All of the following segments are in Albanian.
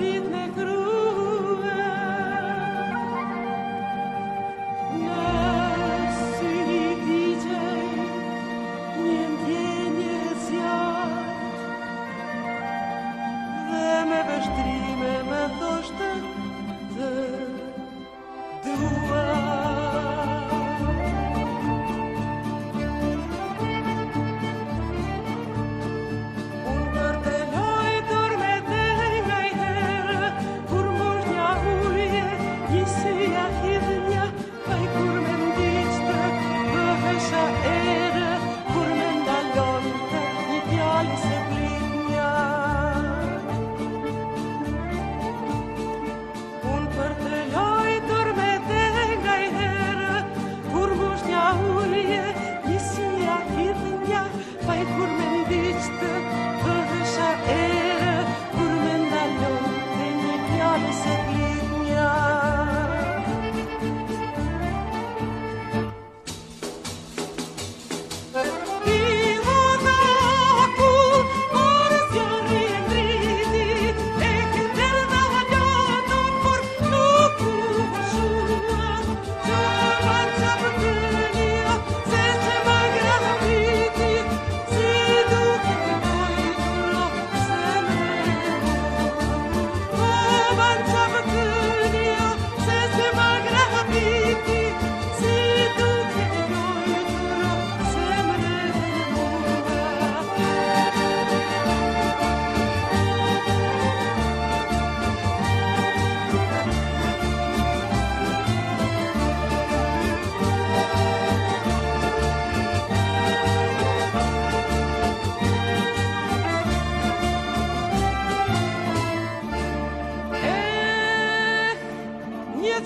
Në rritme Në sënititë Një një një cjaq Dhe me vështrim e me thoshtë Dhe du Hey.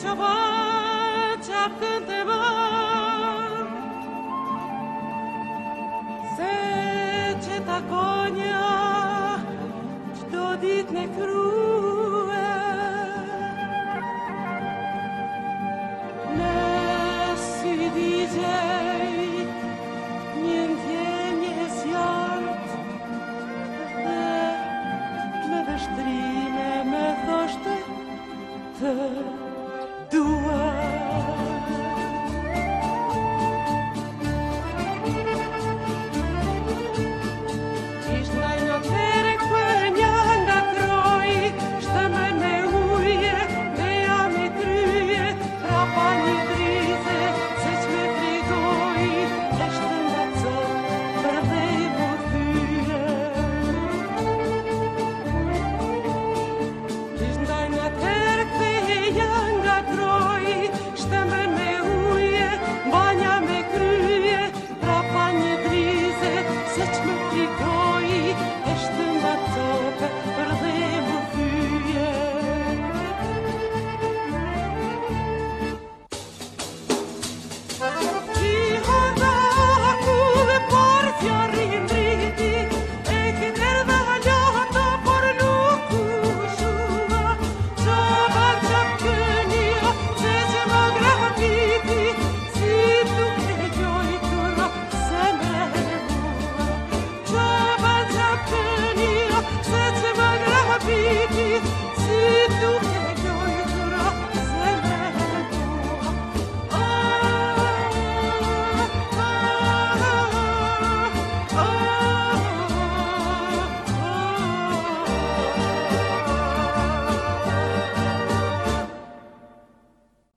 cioba, cea cânteva. Seceta conie